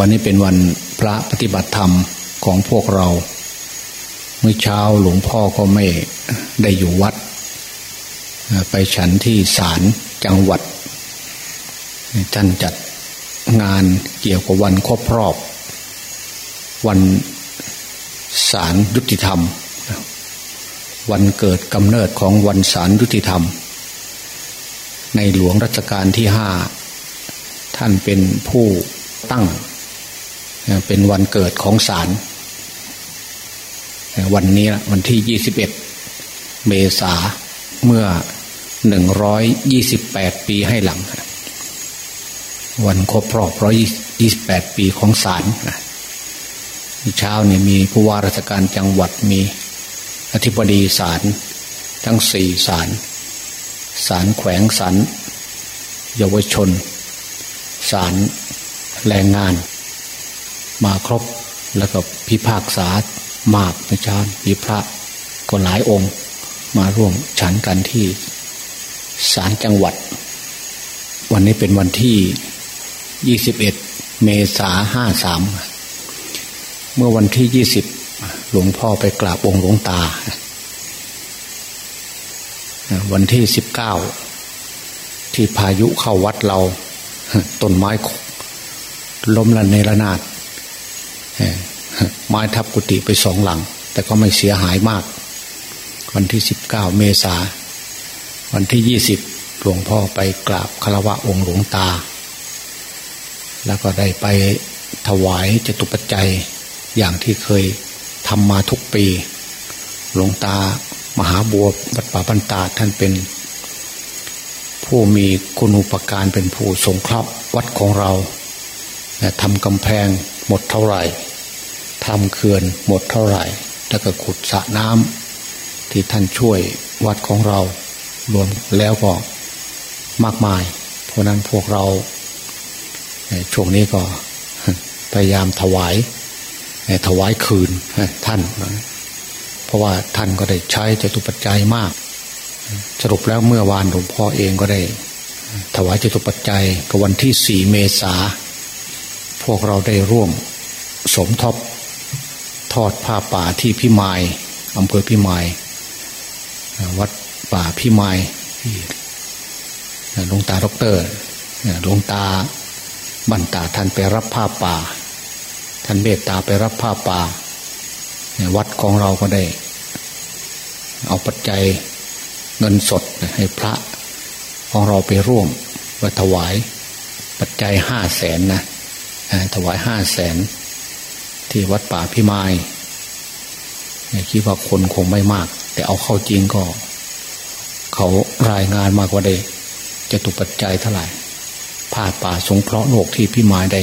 วันนี้เป็นวันพระปฏิบัติธรรมของพวกเรา เมื่อเช้าหลวงพ่อก็ไม่ได้อยู่วัด ไปฉันที่ศาลจังหวัดท่านจัดงานเกี่ยวกับวันครบรอบ วันศาลยุติธรรม วันเกิดกำเนิดของวันศาลยุติธรรม ในหลวงรัชกาลที่ห้าท่านเป็นผู้ตั้ง เป็นวันเกิดของศาลวันนี้วันที่ยี่สิบเมษาเมื่อหนึ่งร้อยยี่สิบแปดปีให้หลัง วันครบรอบร้อยยี่สิบแปดปีของศาลเช้านี่มีผู้ว่าราชการจังหวัดมีอธิบดีศาลทั้งสี่ศาลศาลแขวงศาลเยาวชนศาลแรงงาน มาครบแล้วก็พิพากษามากในชานมีพระก็หลายองค์มาร่วมฉันกันที่ศาลจังหวัด วันนี้เป็นวันที่ยี่สิบเอ็ดเมษาห้าสามเมื่อวันที่ยี่สิบหลวงพ่อไปกราบองค์หลวงตา วันที่สิบเก้าที่พายุเข้าวัดเรา ต้นไม้ล้มละเนระนาด ไม้ทับกุฏิไปสองหลัง แต่ก็ไม่เสียหายมาก วันที่สิบเก้าเมษาวันที่ยี่สิบหลวงพ่อไปกราบคารวะองค์หลวงตา แล้วก็ได้ไปถวายจตุปัจจัยอย่างที่เคยทำมาทุกปี หลวงตามหาบัววัดป่าบันตาท่านเป็น ผู้มีคุณอุปการเป็นผู้สงเคราะห์วัดของเราทำกำแพง หมดเท่าไหร่ทำเขื่อนหมดเท่าไหร่ แล้วก็ขุดสระน้ำที่ท่านช่วยวัดของเรารวมแล้วก็มากมาย เพราะนั้นพวกเราช่วงนี้ก็พยายามถวายถวายคืนท่าน เพราะว่าท่านก็ได้ใช้จตุปัจจัยมาก สรุปแล้วเมื่อวานหลวงพ่อเองก็ได้ ถวายจตุปัจจัยกับวันที่สี่เมษา พวกเราได้ร่วมสมทบทอดผ้าป่าที่พิมายอำเภอพิมายวัดป่าพิมายหลวงตาด็อกเตอร์หลวงตาบันตาท่านไปรับผ้าป่า ท่านเมตตาไปรับผ้าป่า วัดของเราก็ได้ เอาปัจจัยเงินสดให้พระของเราไปร่วมไปถวาย ปัจจัยห้าแสนนะ ถวายห้าแสนที่วัดป่าพิมายคิดว่าคนคงไม่มาก แต่เอาเข้าจริงก็ เขารายงานมากกว่าได้จะตุปัจจัยเท่าไหร่ผ่าป่าสงเคราะห์โลกที่พิมายได้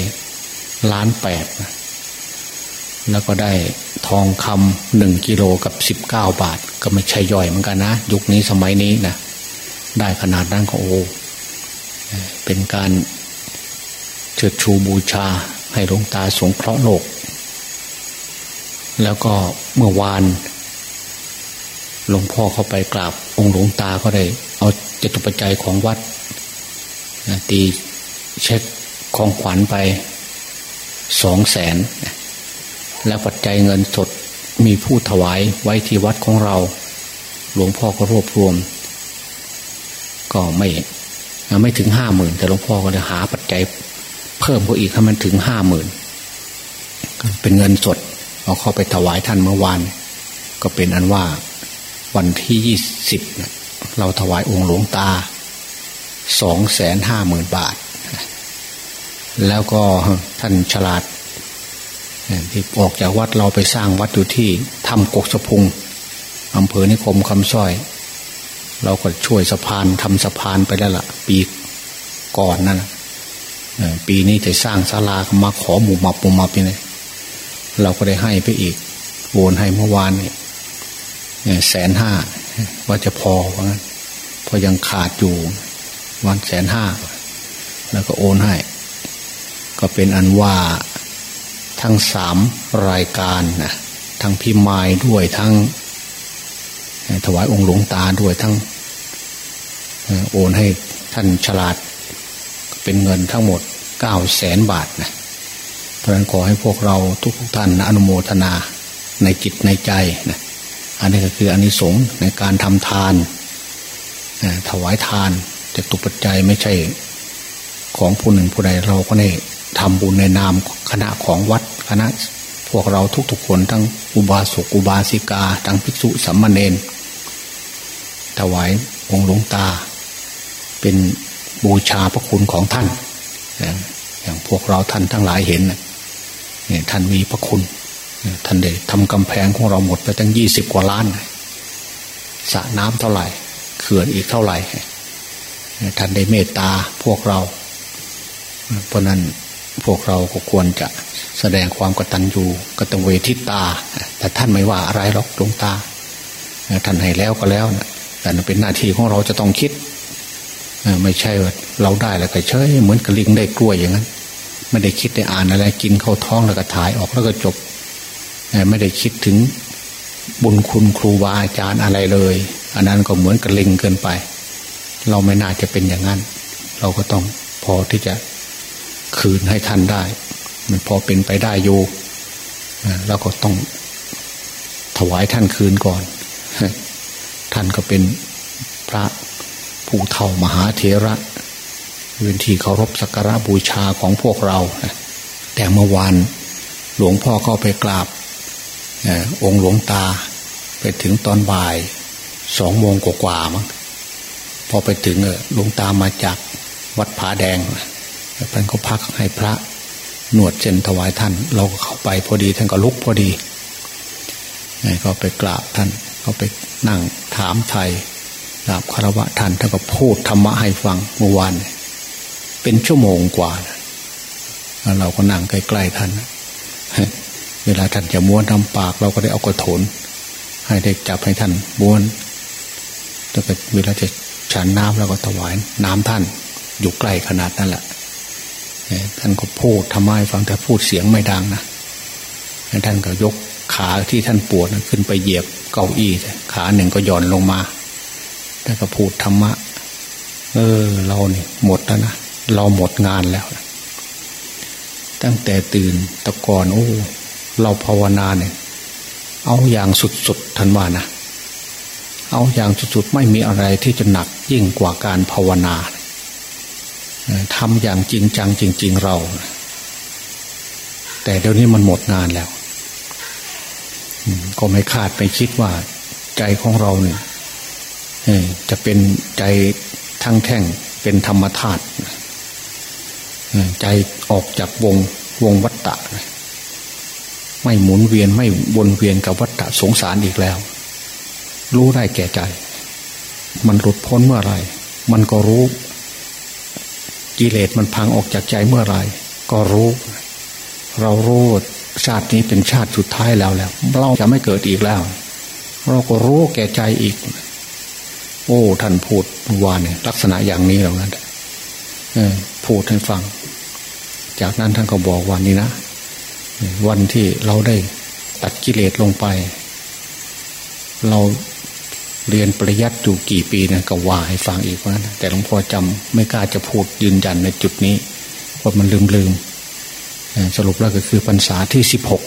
ล้านแปดแล้วก็ได้ทองคำหนึ่งกิโลกับสิบเก้าบาท ก็ไม่ใช่ย่อยเหมือนกันนะ ยุคนี้สมัยนี้นะได้ขนาดนั้นก็โอ้เป็นการ เชิดชูบูชาให้หลวงตาสงเคราะห์โลก แล้วก็เมื่อวานหลวงพ่อเข้าไปกราบองค์หลวงตาก็ได้ เอาจตุปัจจัยของวัดตีเช็คของขวัญไปสองแสนแล้วปัจจัยเงินสดมีผู้ถวายไว้ที่วัดของเรา หลวงพ่อก็รวบรวม ก็ไม่ไม่ถึงห้าหมื่นแต่หลวงพ่อก็เลยหาปัจจัย เพิ่มก็อีกให้มันถึงห้าหมื่นเป็นเงินสดเอาเข้าไปถวายท่านเมื่อวาน ก็เป็นอันว่าวันที่ยี่สิบเราถวายองค์หลวงตาสองแสนห้าหมื่นบาท แล้วก็ท่านฉลาดที่ออกจากวัดเราไปสร้างวัดอยู่ที่ถ้ำกกสะพุงอำเภอนิคมคำสร้อย เราก็ช่วยสะพานทำสะพานไปแล้วละ่ะ ปีก่อนนั่น ปีนี้จะสร้างศาลามาขอหมู่มาปุ่มมาไปเลยเราก็ได้ให้ไปอีกโอนให้เมื่อวานเนี่ยแสนห้าว่าจะพอเพราะงั้นพอยังขาดอยู่วันแสนห้าแล้วก็โอนให้ ก็เป็นอันว่าทั้งสามรายการนะทั้งพิมายด้วยทั้ง ถวายองค์หลวงตาด้วยทั้งโอนให้ท่านฉลาด เป็นเงินทั้งหมดเก้าแสนบาทนะเพราะฉะนั้นขอให้พวกเราทุกท่านอนุโมทนาในจิตในใจนะอันนี้ก็คืออันนี้สงในการทำทานถวายทานจะตุปัจจัยไม่ใช่ของผู้หนึ่งผู้ใดเราก็ได้ทำบุญในนามคณะของวัดคณะพวกเราทุกๆคนทั้งอุบาสกอุบาสิกา ทั้งภิกษุสัมมาเนนถวายองค์หลวงตา เป็น บูชาพระคุณของท่าน อย่างพวกเราท่านทั้งหลายเห็นเนี่ยท่านมีพระคุณ ท่านได้ทำกำแพงของเราหมดไปตั้งยี่สิบกว่าล้านสระน้ำเท่าไหร่เขื่อนอีกเท่าไหร่ ท่านได้เมตตาพวกเรา เพราะนั้นพวกเราก็ควรจะแสดงความกตัญญูกตเวทิตา แต่ท่านไม่ว่าอะไรหรอกดวงตา ท่านให้แล้วก็แล้วนะแต่เป็นหน้าที่ของเราจะต้องคิด ไม่ใช่ว่าเราได้แล้วก็เฉยเหมือนกระลิงได้กล้วยอย่างนั้น ไม่ได้คิดได้อ่านอะไรกินเข้าท้องแล้วก็ถ่ายออกแล้วก็จบไม่ได้คิดถึงบุญคุณครูบาอาจารย์อะไรเลย อันนั้นก็เหมือนกระลิงเกินไป เราไม่น่าจะเป็นอย่างนั้น เราก็ต้องพอที่จะคืนให้ท่านได้ มันพอเป็นไปได้อยู่เราก็ต้องถวายท่านคืนก่อน ท่านก็เป็นพระ ผู้เท่ามหาเถระเป็นที่เคารพสักการะบูชาของพวกเรา แต่เมื่อวานหลวงพ่อเข้าไปกราบองค์หลวงตาไปถึงตอนบ่ายสองโมงกว่าๆมั้งพอไปถึงหลวงตามาจากวัดผาแดงท่านก็พักให้พระหนวดเจนถวายท่าน เราก็เข้าไปพอดีท่านก็ลุกพอดีก็ไปกราบท่านก็ไปนั่งถามไทย กราบคารวะท่านท่านก็พูดธรรมะให้ฟังเมื่อวานเป็นชั่วโมงกว่า เราก็นั่งใกล้ๆท่านเวลาท่านจะม้วนทำปาก เราก็ได้เอากระโถน ให้ได้จับให้ท่านม้วนแล้วก็เวลาจะฉันน้ำเราก็ถวายน้ำท่าน อยู่ใกล้ขนาดนั้นแหละท่านก็พูดทำไมฟังแต่พูดเสียงไม่ดังนะท่านก็ยกขาที่ท่านปวดขึ้นไปเหยียบเก้าอี้ขาหนึ่งก็หย่อนลงมา ท่านก็พูดธรรมะ เออ เราเนี่ยหมดแล้วนะเราหมดงานแล้ว ตั้งแต่ตื่นตะกอนโอ้เราภาวนาเนี่ย เอาอย่างสุดๆท่านว่านะเอาอย่างสุดๆไม่มีอะไรที่จะหนักยิ่งกว่าการภาวนาทำอย่างจริงจังจริง ๆเรา แต่เดี๋ยวนี้มันหมดงานแล้วก็ไม่คาดไม่คิดว่า ใจของเราเนี่ย จะเป็นใจทั้งแท่งเป็นธรรมธาตุใจออกจากวงวงวัฏฏะไม่หมุนเวียนไม่วนเวียนกับวัฏฏะสงสารอีกแล้ว รู้ได้แก่ใจ มันหลุดพ้นเมื่อไรมันก็รู้กิเลสมันพังออกจากใจเมื่อไรก็รู้ เรารู้ชาตินี้เป็นชาติสุดท้ายแล้วแล้ว เราจะไม่เกิดอีกแล้ว เราก็รู้แก่ใจอีก โอ้ท่านพูดวานเนี่ยลักษณะอย่างนี้แล้วนั้นพูดให้ฟัง จากนั้นท่านก็บอกวันนี้นะวันที่เราได้ตัดกิเลสลงไป เราเรียนปริยัติอยู่กี่ปีนะก็ว่าให้ฟังอีกว่าแต่หลวงพ่อจำไม่กล้าจะพูดยืนยันในจุดนี้เพราะมันลืมลืมสรุปแล้วก็คือพรรษาที่สิบหก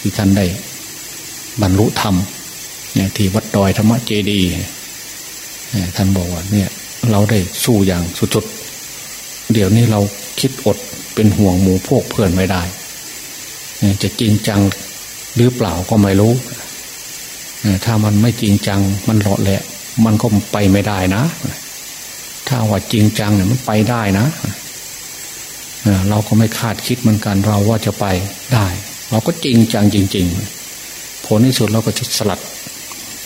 ที่ท่านได้บรรลุธรรมเนี่ยที่วัดดอยธรรมเจดี ท่านบอกว่าเนี่ย เราได้สู้อย่างสุดๆเดี๋ยวนี้เราคิดอดเป็นห่วงหมูพวกเพื่อนไม่ได้จะจริงจังหรือเปล่าก็ไม่รู้ถ้ามันไม่จริงจังมันหลอดแหละ มันก็ไปไม่ได้นะ ถ้าว่าจริงจังเนี่ยมันไปได้นะเราก็ไม่คาดคิดเหมือนกันเราว่าจะไปได้ เราก็จริงจังจริง ๆ ผลที่สุดเราก็จะสลัด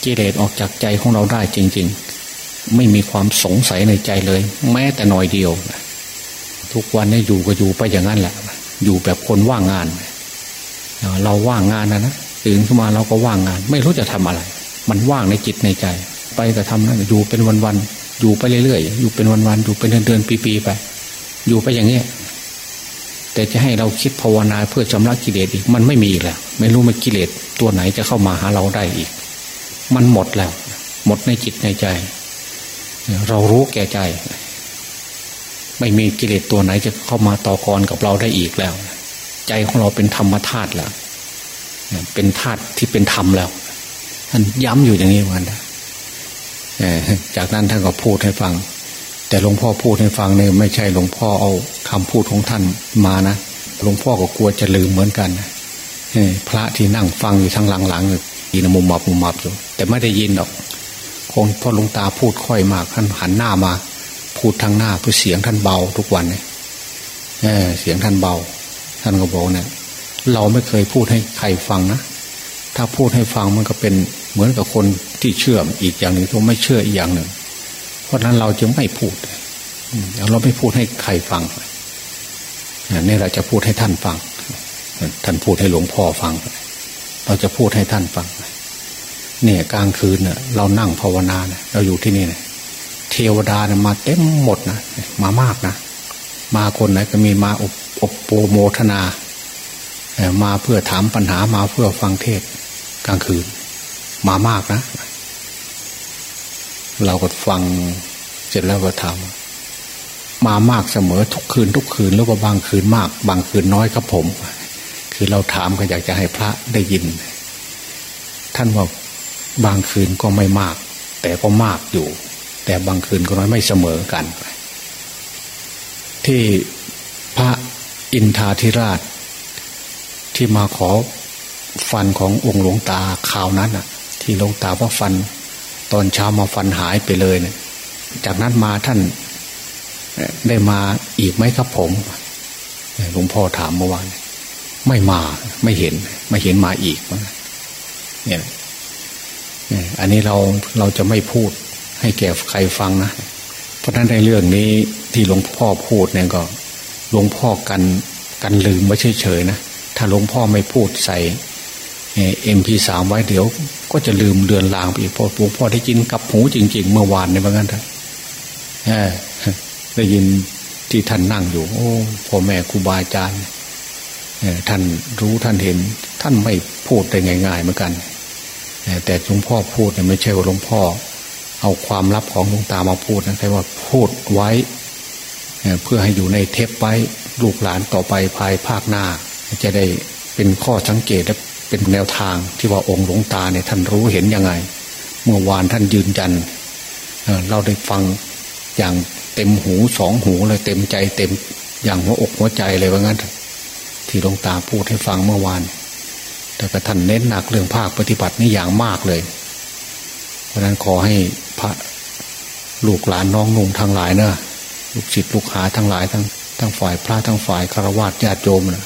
กิเลสออกจากใจของเราได้จริง ๆ ไม่มีความสงสัยในใจเลย แม้แต่น่อยเดียวทุกวันนี้อยู่ก็อยู่ไปอย่างนั้นแหละ อยู่แบบคนว่างงาน เราว่างงานนะนะตื่นขึ้นมาเราก็ว่างงาน ไม่รู้จะทำอะไร มันว่างในจิตในใจ ไปก็ทำนั่นอยู่เป็นวันๆอยู่ไปเรื่อยๆอยู่เป็นวันๆอยู่เป็นเดือนๆปีๆไป อยู่ไปอย่างเงี้ยแต่จะให้เราคิดภาวนาเพื่อชำระกิเลสอีก มันไม่มีแล้ว ไม่รู้มันกิเลสตัวไหนจะเข้ามาหาเราได้อีก มันหมดแล้ว หมดในจิตในใจ เรารู้แก่ใจ ไม่มีกิเลสตัวไหนจะเข้ามาต่อกรกับเราได้อีกแล้ว ใจของเราเป็นธรรมธาตุแล้วเป็นธาตุที่เป็นธรรมแล้วท่านย้ำอยู่อย่างนี้เหมือนกันจากนั้นท่านก็พูดให้ฟัง แต่หลวงพ่อพูดให้ฟังเนี่ยไม่ใช่หลวงพ่อเอาคำพูดของท่านมานะหลวงพ่อก็กลัวจะลืมเหมือนกันพระที่นั่งฟังอยู่ทางหลังๆยีนมุมมับมุมมับอยู่แต่ไม่ได้ยินหรอก งพ่อหลวงตาพูดค่อยมากท่านหันหน้ามา พูดทางหน้าเพื่อเสียงท่านเบาทุกวันเนี่ยเสียงท่านเบา ท่านก็บอกเนี่ยเราไม่เคยพูดให้ใครฟังนะถ้าพูดให้ฟังมันก็เป็นเหมือนกับคนที่เชื่ออีกอย่างหนึ่งที่ไม่เชื่ออีกอย่างหนึ่ง เพราะนั้นเราจึงไม่พูดเราไม่พูดให้ใครฟังนี่เราจะพูดให้ท่านฟัง ท่านพูดให้หลวงพ่อฟัง เราจะพูดให้ท่านฟัง เนี่ยกลางคืนเน่ยเรานั่งภาวนาเนี่ยเราอยู่ที่นี่เนี่ยเทวดาเนี่ยมาเต็มหมดนะมามากนะ มาคนไหนก็มีมาอบอบโปโมทนามาเพื่อถามปัญหามาเพื่อฟังเทศกลางคืน มามากนะ เราก็ฟังเสร็จแล้วก็ถามมามากเสมอทุกคืนทุกคืนหรือว่าบางคืนมาก บางคืนน้อยครับผม คือเราถามก็อยากจะให้พระได้ยิน ท่านว่า บางคืนก็ไม่มาก แต่ก็มากอยู่ แต่บางคืนก็น้อยไม่เสมอกัน ที่พระอินทาธิราช ที่มาขอฟันขององค์หลวงตาข่าวนั้นอะ ที่หลวงตาว่าฟัน ตอนเช้ามาฟันหายไปเลยเนี่ยจากนั้นมาท่านได้มาอีกไหมครับผมหลวงพ่อถามเมื่อวานไม่มาไม่เห็น ไม่เห็นมาอีกเนี่ย อันนี้เราเราจะไม่พูดให้แก่ใครฟังนะ เพราะฉะนั้นในเรื่องนี้ที่หลวงพ่อพูดเนี่ยก็หลวงพ่อกันกันลืมไม่เฉยๆนะถ้าหลวงพ่อไม่พูดใส่เอ็มพีสามไว้เดี๋ยว ก็จะลืมเดือนลางไปอีกพอหลวงพ่อได้ยินกับหูจริง ๆ เมื่อวานในบางงั้นเถอะได้ยินที่ท่านนั่งอยู่ โอ้พ่อแม่ครูบาอาจารย์ท่านรู้ท่านเห็น ท่านไม่พูดได้ง่าย ๆ เหมือนกัน แต่หลวงพ่อพูดเนี่ยไม่ใช่ว่าหลวงพ่อ เอาความลับของหลวงตามาพูดนะแค่ว่าพูดไว้ เพื่อให้อยู่ในเทปไว้ลูกหลานต่อไปภายภาคหน้า จะได้เป็นข้อสังเกตและเป็นแนวทางที่ว่าองค์หลวงตาเนี่ยท่านรู้เห็นยังไง เมื่อวานท่านยืนยันเราได้ฟังอย่างเต็มหูสองหูเลยเต็มใจเต็มอย่างหัวอกหัวใจเลยว่างั้น ที่หลวงตาพูดให้ฟังเมื่อวาน แต่ก็ท่านเน้นหนักเรื่องภาคปฏิบัตินี่อย่างมากเลย เพราะนั้นขอให้พระลูกหลานน้องนุ่งทั้งหลายเนอะลูกศิษย์ลูกหาทั้งหลายทั้งทั้งฝ่ายพระทั้งฝ่ายคารวะญาติโยมนะ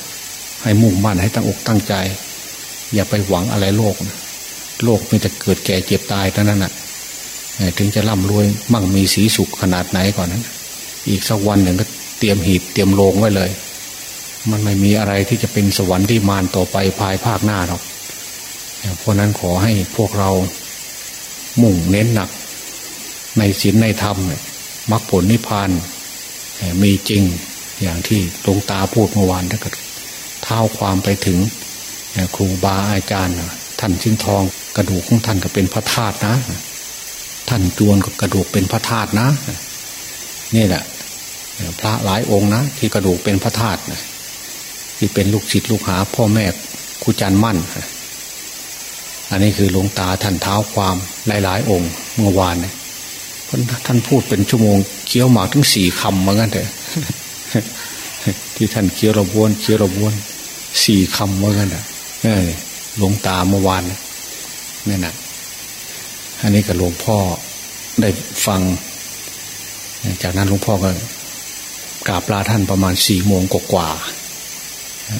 ให้มุ่งมั่นให้ตั้งอกตั้งใจ อย่าไปหวังอะไรโลกนะโลกมันจะเกิดแก่เจ็บตายเท่านั้นนะ่ะถึงจะร่ำรวยมั่งมีสีสุขขนาดไหนก่อนนั้น อีกสักวันหนึ่งก็เตรียมหีบเตรียมโลงไว้เลย มันไม่มีอะไรที่จะเป็นสวรรค์ที่มานต่อไปภายภาคหน้าหรอกเพราะนั้นขอให้พวกเรามุ่งเน้นหนัก ในศีลในธรรมมรรคผลนิพพานมีจริงอย่างที่หลวงตาพูดเมื่อวานถ้าเกิดเท้าความไปถึงครูบาอาจารย์ ท่านชิ้นทองกระดูกของท่านก็เป็นพระธาตุนะ ท่านจวนก็กระดูกเป็นพระธาตุนะ นี่แหละ พระหลายองค์นะ ที่กระดูกเป็นพระธาตุ ที่เป็นลูกศิษย์ลูกหา พ่อแม่ครูจันมั่น อันนี้คือหลวงตาท่านเท้าความหลาย ๆ องค์ เมื่อวานเนี่ยท่านพูดเป็นชั่วโมงเคี้ยวหมากถึงสี่คำเหมือนกันเถอะที่ท่านเคี้ยวระบวนเคี้ยวระบวนสี่คำเหมือนกันอะหลวงตาเมื่อวานนี่นะอันนี้กับหลวงพ่อได้ฟัง จากนั้นหลวงพ่อก็กราบลาท่านประมาณสี่โมงกว่า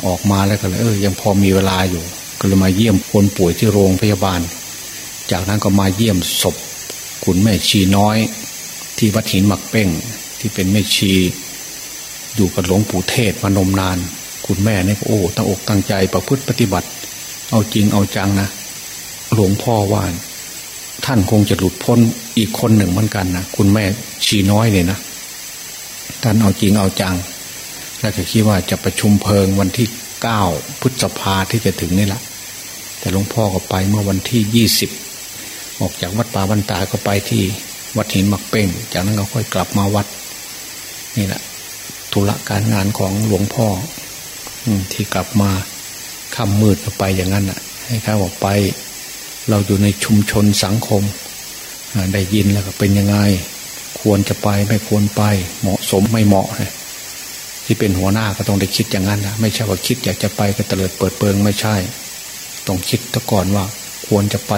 ออกมาแล้วก็เลยเออยังพอมีเวลาอยู่ ก็เลยมาเยี่ยมคนป่วยที่โรงพยาบาล จากนั้นก็มาเยี่ยมศพคุณแม่ชีน้อย ที่วัดหินหมักเป้งที่เป็นแม่ชีอยู่กับหลวงปู่เทศมานมนาน คุณแม่เนี่ยโอ้ตั้งอกตั้งใจประพฤติปฏิบัติ เอาจริงเอาจังนะหลวงพ่อว่าท่านคงจะหลุดพ้นอีกคนหนึ่งเหมือนกันนะคุณแม่ชีน้อยเนี่ยนะท่านเอาจริงเอาจัง แล้วก็คิดว่าจะประชุมเพลิงวันที่เก้าพฤษภาที่จะถึงนี่แหละแต่หลวงพ่อก็ไปเมื่อวันที่ยี่สิบออกจากวัดป่าบรรตาก็ไปที่วัดหินมักเป้ง จากนั้นก็ค่อยกลับมาวัด นี่แหละธุระการงานของหลวงพ่อที่กลับมาค่ำมืดไปอย่างนั้นอะ ให้ข้าบอกไป เราอยู่ในชุมชนสังคมได้ยินแล้วก็เป็นยังไง ควรจะไปไม่ควรไป เหมาะสมไม่เหมาะ ที่เป็นหัวหน้าก็ต้องได้คิดอย่างนั้นนะไม่ใช่ว่าคิดอยากจะไปก็เตลิดเปิดเปิงไม่ใช่ ต้องคิดตะก่อนว่า ควรจะไป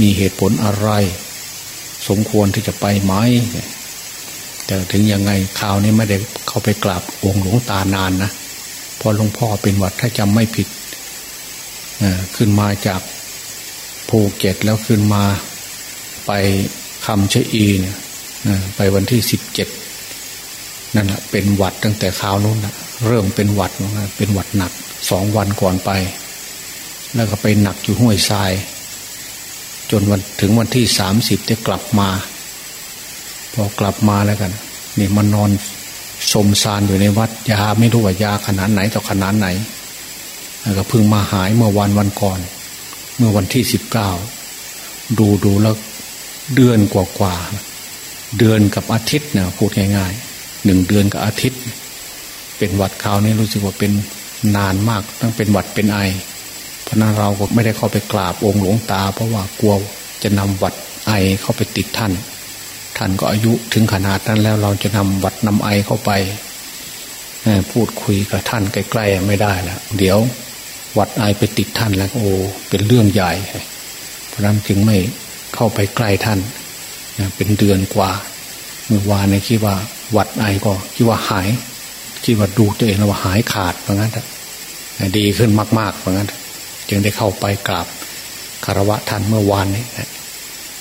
มีเหตุผลอะไร สมควรที่จะไปไหมแต่ถึงยังไงข่าวนี้ไม่ได้เข้าไปกราบองค์หลวงตานานนะพอหลวงพ่อเป็นวัดถ้าจำไม่ผิดขึ้นมาจากภูเก็ตแล้วขึ้นมาไปคำเชอีเนี่ยไปวันที่สิบเจ็ด นั่นแหละเป็นหวัดตั้งแต่คราวนู้นนะเริ่มเป็นหวัดนะเป็นหวัดหนักสองวันก่อนไป แล้วก็ไปหนักอยู่ห้วยทราย จนวันถึงวันที่สามสิบจะกลับมา พอกลับมาแล้วกัน นี่มันนอนสมซานอยู่ในวัดยาไม่รู้ว่ายาขนาดไหนต่อขนาดไหนแล้วก็เพิ่งมาหายเมื่อวันวันก่อน เมื่อวันที่สิบเก้าดูดูแล้วเดือนกว่ากว่าเดือนกับอาทิตย์นะพูดง่ายๆ หนึ่งเดือนกับอาทิตย์ เป็นหวัดคราวนี้รู้สึกว่าเป็นนานมากตั้งเป็นหวัดเป็นไอเพราะนั้นเราก็ไม่ได้เข้าไปกราบองค์หลวงตา เพราะว่ากลัวจะนำหวัดไอเข้าไปติดท่าน ท่านก็อายุถึงขนาดนั้นแล้วเราจะนำหวัดนำไอเข้าไปพูดคุยกับท่านใกล้ๆไม่ได้แล้วเดี๋ยววัดไอไปติดท่านแล้วโอ้เป็นเรื่องใหญ่ เพราะนั้นจึงไม่เข้าไปใกล้ท่านเป็นเดือนกว่า เมื่อวานในคิดว่าวัดไอก็คิดว่าหาย คิดว่าดูตัวเองแล้วว่าหายขาดเพราะงั้นดีขึ้นมากๆเพราะงั้นจึงได้เข้าไปกราบคารวะท่านเมื่อวานนี้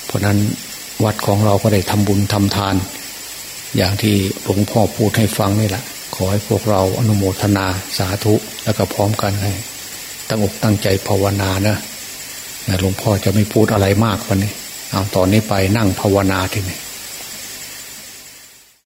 เพราะนั้นวัดของเราก็ได้ทำบุญทำทาน อย่างที่หลวงพ่อพูดให้ฟังนี่แหละ ขอให้พวกเราอนุโมทนาสาธุแล้วก็พร้อมกันให้ตั้งอกตั้งใจภาวนานะหลวงพ่อจะไม่พูดอะไรมากวันนี้ เอาตอนนี้ไปนั่งภาวนาทีนี้